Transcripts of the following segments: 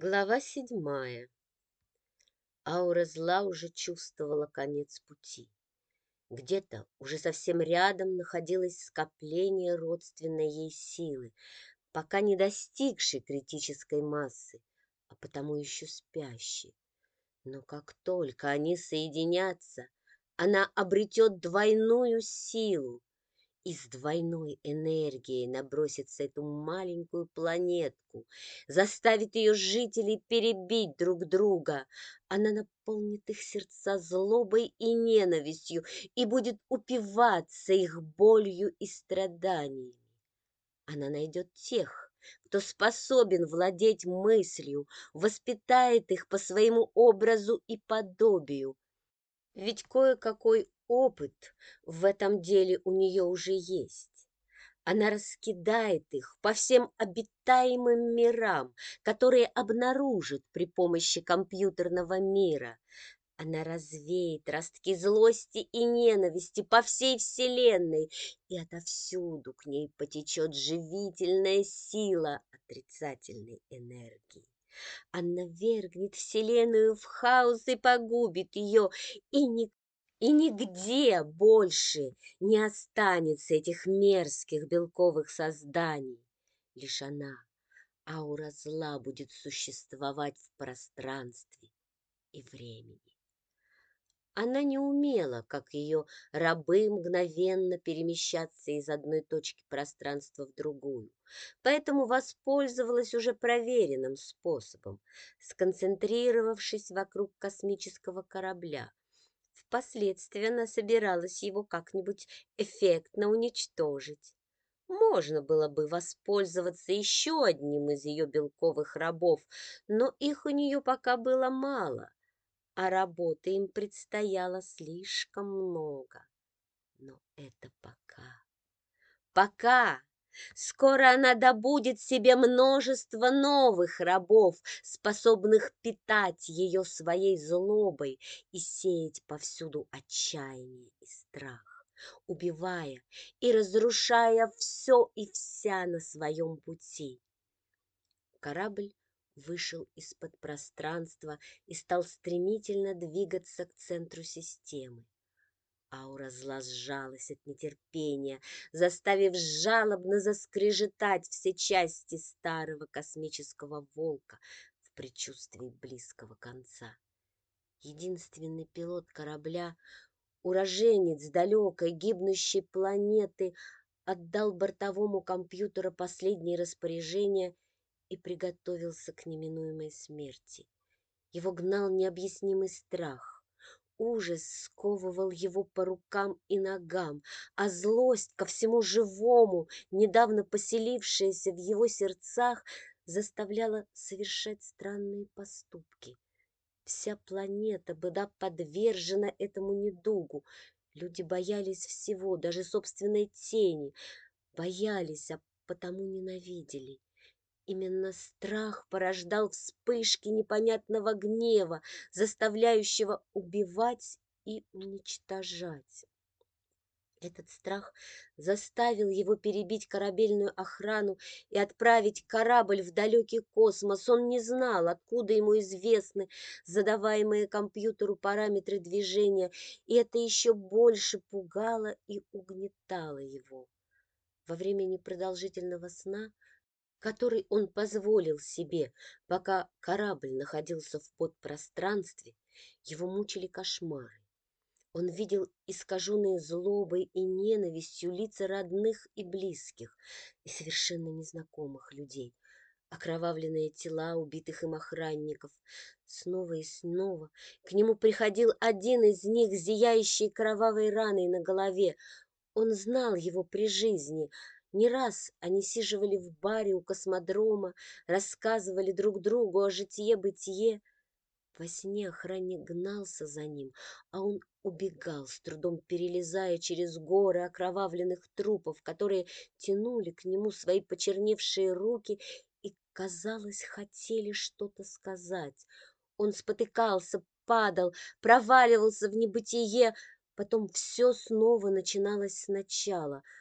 Глава седьмая. Аура зла уже чувствовала конец пути. Где-то уже совсем рядом находилось скопление родственной ей силы, пока не достигшей критической массы, а потому еще спящей. Но как только они соединятся, она обретет двойную силу, и с двойной энергией набросится эту маленькую планетку, заставит ее жителей перебить друг друга. Она наполнит их сердца злобой и ненавистью и будет упиваться их болью и страданиями. Она найдет тех, кто способен владеть мыслью, воспитает их по своему образу и подобию. Ведь кое-какой опыт в этом деле у нее уже есть. Она раскидает их по всем обитаемым мирам, которые обнаружит при помощи компьютерного мира. Она развеет ростки злости и ненависти по всей вселенной, и отовсюду к ней потечет живительная сила отрицательной энергии. Она вергнет вселенную в хаос и погубит ее, и и нигде больше не останется этих мерзких белковых созданий. Лишь она, аура зла, будет существовать в пространстве и времени. Она не умела, как ее рабы, мгновенно перемещаться из одной точки пространства в другую, поэтому воспользовалась уже проверенным способом, сконцентрировавшись вокруг космического корабля, Впоследствии собиралась его как-нибудь эффектно уничтожить. Можно было бы воспользоваться еще одним из ее белковых рабов, но их у нее пока было мало, а работы им предстояло слишком много. Но это пока. Пока Скоро она добудет себе множество новых рабов, способных питать ее своей злобой и сеять повсюду отчаяние и страх, убивая и разрушая все и вся на своем пути. Корабль вышел из-под пространства и стал стремительно двигаться к центру системы. Аура зла сжалась от нетерпения, заставив жалобно заскрежетать все части старого космического волка в предчувствии близкого конца. Единственный пилот корабля, уроженец далекой гибнущей планеты, отдал бортовому компьютеру последние распоряжения и приготовился к неминуемой смерти. Его гнал необъяснимый страх. Ужас сковывал его по рукам и ногам, а злость ко всему живому, недавно поселившаяся в его сердцах, заставляла совершать странные поступки. Вся планета была подвержена этому недугу. Люди боялись всего, даже собственной тени, боялись, а потому ненавидели. Именно страх порождал вспышки непонятного гнева, заставляющего убивать и уничтожать. Этот страх заставил его перебить корабельную охрану и отправить корабль в далекий космос. Он не знал, откуда ему известны задаваемые компьютеру параметры движения, и это еще больше пугало и угнетало его. Во время непродолжительного сна – который он позволил себе, пока корабль находился в подпространстве, его мучили кошмары. Он видел искаженные злобой и ненавистью лица родных и близких, и совершенно незнакомых людей, окровавленные тела убитых им охранников. Снова и снова к нему приходил один из них, зияющий кровавой раной на голове. Он знал его при жизни — не раз они сиживали в баре у космодрома, рассказывали друг другу о житье-бытие. Во сне охранник гнался за ним, а он убегал, с трудом перелезая через горы окровавленных трупов, которые тянули к нему свои почерневшие руки и, казалось, хотели что-то сказать. Он спотыкался, падал, проваливался в небытие, потом все снова начиналось сначала —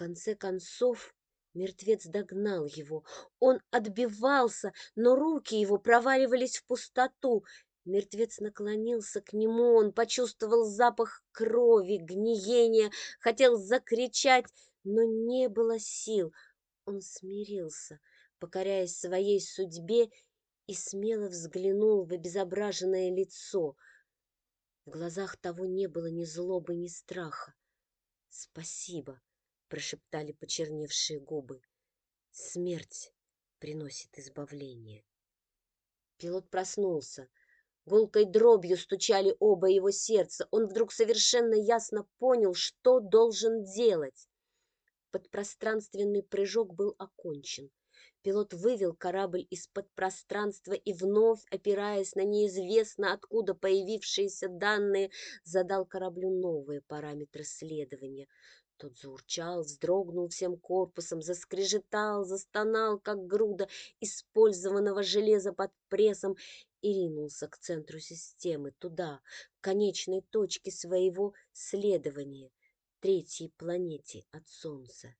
конце концов Мертвец догнал его. Он отбивался, но руки его проваливались в пустоту. Мертвец наклонился к нему, он почувствовал запах крови, гниения, хотел закричать, но не было сил. Он смирился, покоряясь своей судьбе, и смело взглянул в обезображенное лицо. В глазах того не было ни злобы, ни страха. «Спасибо», — прошептали почерневшие губы. «Смерть приносит избавление». Пилот проснулся. Гулкой дробью стучали оба его сердца. Он вдруг совершенно ясно понял, что должен делать. Подпространственный прыжок был окончен. Пилот вывел корабль из-под пространства и вновь, опираясь на неизвестно откуда появившиеся данные, задал кораблю новые параметры следования. Тот заурчал, вздрогнул всем корпусом, заскрежетал, застонал, как груда использованного железа под прессом, и ринулся к центру системы, туда, к конечной точке своего следования, третьей планете от Солнца.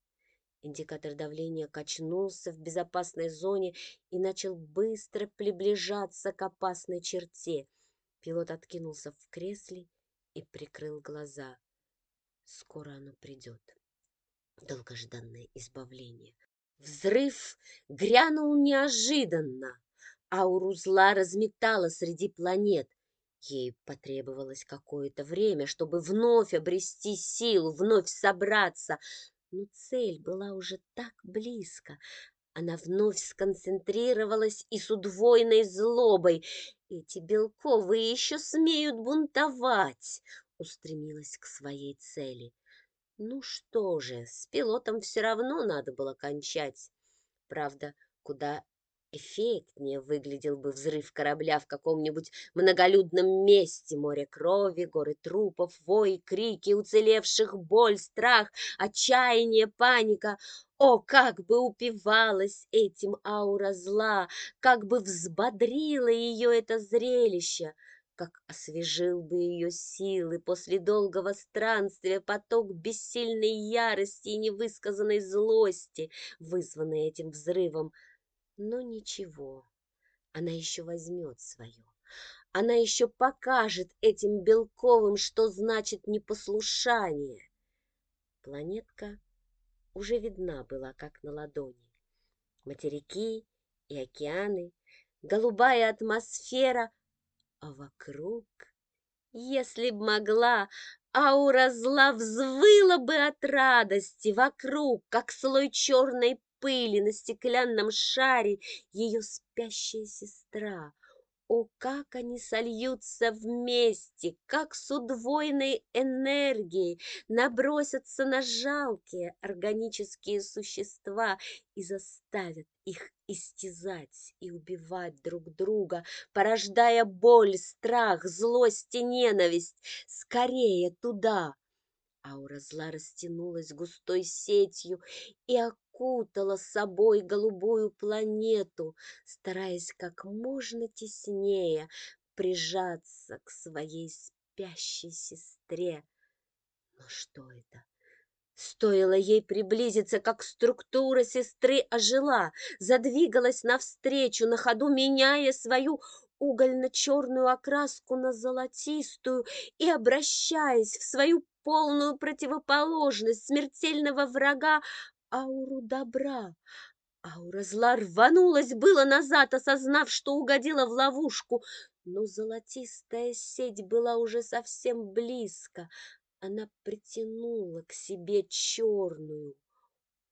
Индикатор давления качнулся в безопасной зоне и начал быстро приближаться к опасной черте. Пилот откинулся в кресле и прикрыл глаза. Скоро оно придет. Долгожданное избавление. Взрыв грянул неожиданно. Ауру зла разметала среди планет. Ей потребовалось какое-то время, чтобы вновь обрести силу, вновь собраться. Но цель была уже так близко. Она вновь сконцентрировалась и с удвоенной злобой. Эти белковые еще смеют бунтовать. Устремилась к своей цели. Ну что же, с пилотом все равно надо было кончать. Правда, куда Эффектнее выглядел бы взрыв корабля в каком-нибудь многолюдном месте, море крови, горы трупов, вой, крики уцелевших, боль, страх, отчаяние, паника. О, как бы упивалась этим аура зла, как бы взбодрило ее это зрелище! как освежил бы ее силы после долгого странствия поток бессильной ярости и невысказанной злости, вызванной этим взрывом. Но ничего, она еще возьмет свое. Она еще покажет этим Белковым, что значит непослушание. Планетка уже видна была, как на ладони. Материки и океаны, голубая атмосфера, а вокруг, если б могла, аура зла взвыла бы от радости вокруг, как слой черной пыли на стеклянном шаре ее спящая сестра. О, как они сольются вместе, как с удвоенной энергией набросятся на жалкие органические существа и заставят их истязать и убивать друг друга, порождая боль, страх, злость и ненависть. Скорее туда! Аура зла растянулась густой сетью и окутала собой голубую планету, стараясь как можно теснее прижаться к своей спящей сестре. Но что это? Стоило ей приблизиться, как структура сестры ожила, задвигалась навстречу, на ходу меняя свою угольно-черную окраску на золотистую и обращаясь в свою полную противоположность смертельного врага ауру добра. Аура зла рванулась было назад, осознав, что угодила в ловушку, но золотистая сеть была уже совсем близко. Она притянула к себе черную.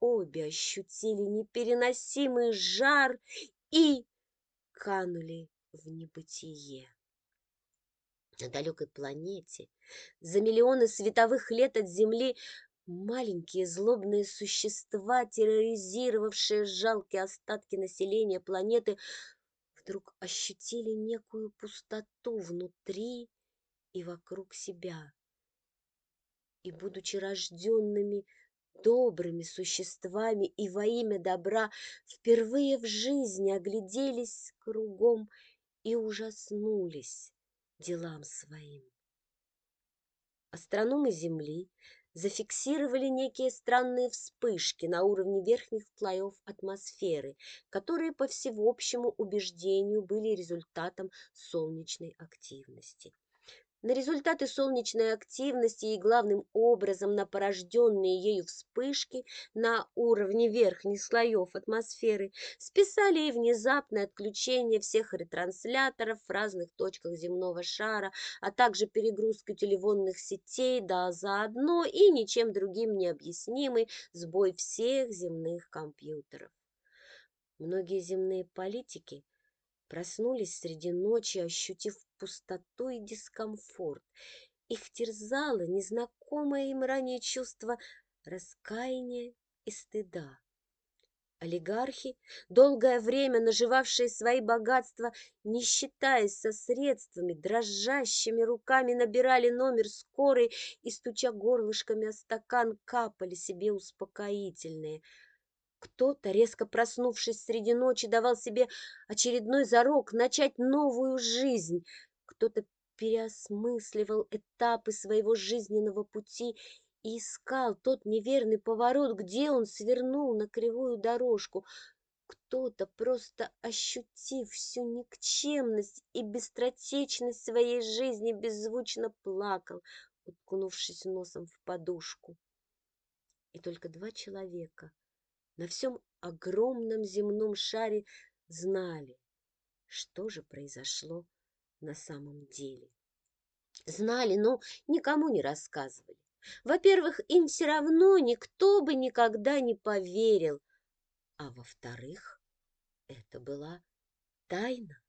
Обе ощутили непереносимый жар и канули в небытие. На далекой планете, за миллионы световых лет от Земли, Маленькие злобные существа, терроризировавшие жалкие остатки населения планеты, вдруг ощутили некую пустоту внутри и вокруг себя. И, будучи рожденными добрыми существами и во имя добра, впервые в жизни огляделись кругом и ужаснулись делам своим. Астрономы Земли зафиксировали некие странные вспышки на уровне верхних слоев атмосферы, которые по всеобщему убеждению были результатом солнечной активности на результаты солнечной активности и главным образом на порожденные ею вспышки на уровне верхних слоев атмосферы списали и внезапное отключение всех ретрансляторов в разных точках земного шара, а также перегрузку телефонных сетей, да заодно и ничем другим не объяснимый сбой всех земных компьютеров. Многие земные политики – Проснулись среди ночи, ощутив пустоту и дискомфорт. Их терзало незнакомое им ранее чувство раскаяния и стыда. Олигархи, долгое время наживавшие свои богатства, не считаясь со средствами, дрожащими руками набирали номер скорой и, стуча горлышками о стакан, капали себе успокоительные – кто-то, резко проснувшись среди ночи, давал себе очередной зарок начать новую жизнь. Кто-то переосмысливал этапы своего жизненного пути и искал тот неверный поворот, где он свернул на кривую дорожку. Кто-то, просто ощутив всю никчемность и бестротечность своей жизни, беззвучно плакал, уткнувшись носом в подушку. И только два человека — на всем огромном земном шаре знали, что же произошло на самом деле. Знали, но никому не рассказывали. Во-первых, им все равно никто бы никогда не поверил, а во-вторых, это была тайна.